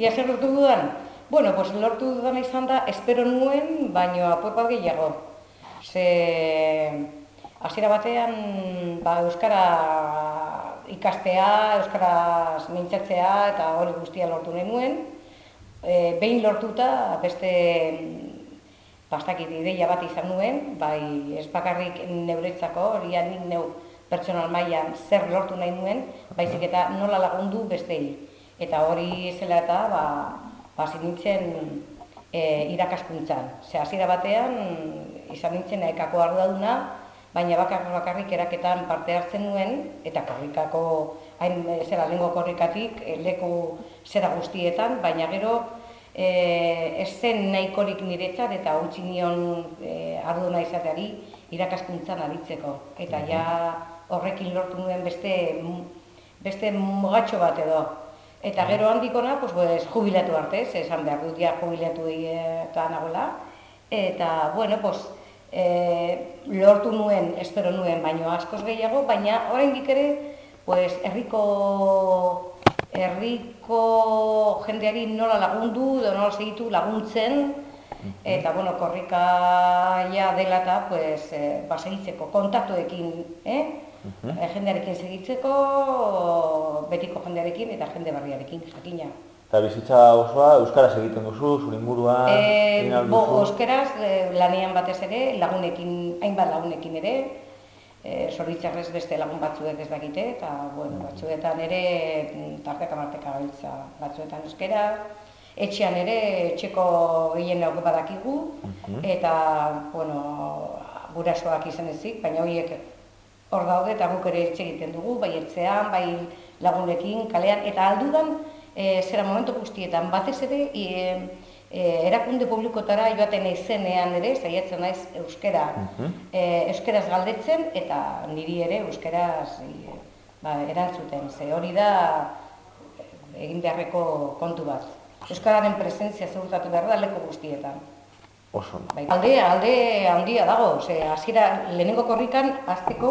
Ia zer lortu dudan? Bueno, pues lortu dudan izan da, espero nuen, baino apur bat gehiago. Ze, hasiera batean, ba, Euskara ikastea, Euskaraz mintzatzea eta hori guztia lortu nahi nuen. E, behin lortuta, beste pastakit ideia bat izan nuen, bai ez bakarrik neuretzako, hori nik neu pertsonal mailan zer lortu nahi nuen, baizik eta nola lagundu bestei. Eta hori zela eta, ba, hasi nintzen e, irakaskuntzan. Ze hasiera batean izan nintzen ekako arduraduna, baina bakar bakarrik eraketan parte hartzen nuen eta korrikako hain zera lengo korrikatik e, leku zera guztietan, baina gero e, ez zen nahikorik niretzat eta utzi nion e, arduna izateari irakaskuntzan aritzeko. Eta ja horrekin lortu nuen beste beste mugatxo bat edo. Eta gero handikona, pues, pues, jubilatu arte, ze esan behar dut, ja jubilatu eta nagoela. Eta, bueno, pues, e, lortu nuen, espero nuen, baino askoz gehiago, baina oraindik ere, pues, herriko herriko jendeari nola lagundu, edo nola segitu laguntzen, eta, bueno, korrika ja dela eta, pues, e, basegitzeko kontaktuekin, eh? Uh jendearekin segitzeko, betiko jendearekin eta jende barriarekin, jakina. Eta bizitza osoa, Euskaraz egiten duzu, zure inguruan, e, bo, Euskaraz e, lanean batez ere, lagunekin, hainbat lagunekin ere, e, zoritzarrez beste lagun batzuek ez dakite, eta bueno, batzuetan ere mm, tarteka marteka gabiltza batzuetan euskera, etxean ere, etxeko gehien nauk badakigu, eta, bueno, gurasoak izan ezik, baina horiek hor daude eta guk ere etxe egiten dugu, bai etxean, bai lagunekin, kalean, eta aldudan, e, zera momentu guztietan, batez ere, e, e, erakunde publikotara joaten izenean ere, zaiatzen naiz euskera, e, euskeraz galdetzen, eta niri ere euskeraz e, ba, erantzuten, ze hori da egin beharreko kontu bat. Euskararen presentzia zeurtatu behar da leku guztietan. Oso. Bai, alde, alde handia dago, ze hasiera lehenengo korrikan azteko